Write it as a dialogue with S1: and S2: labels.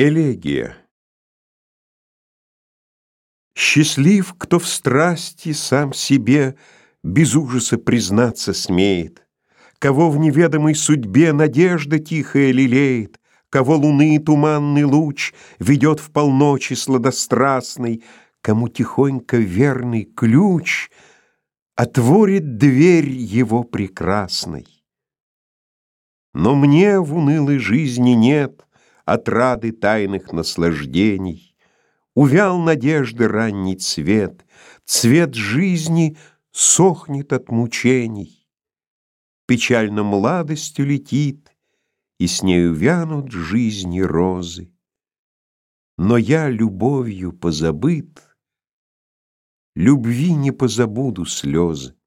S1: Элегия Счастлив, кто в страсти сам себе Без ужаса признаться смеет, Кого в неведомой судьбе Надежда тихая лелеет, Кого луны туманный луч Ведет в полночи сладострастный, Кому тихонько верный ключ Отворит дверь его прекрасной. Но мне в унылой жизни нет отрады тайных наслаждений. Увял надежды ранний цвет, цвет жизни сохнет от мучений. Печально младостью летит, и с нею вянут жизни розы. Но я любовью позабыт, любви не позабуду слезы.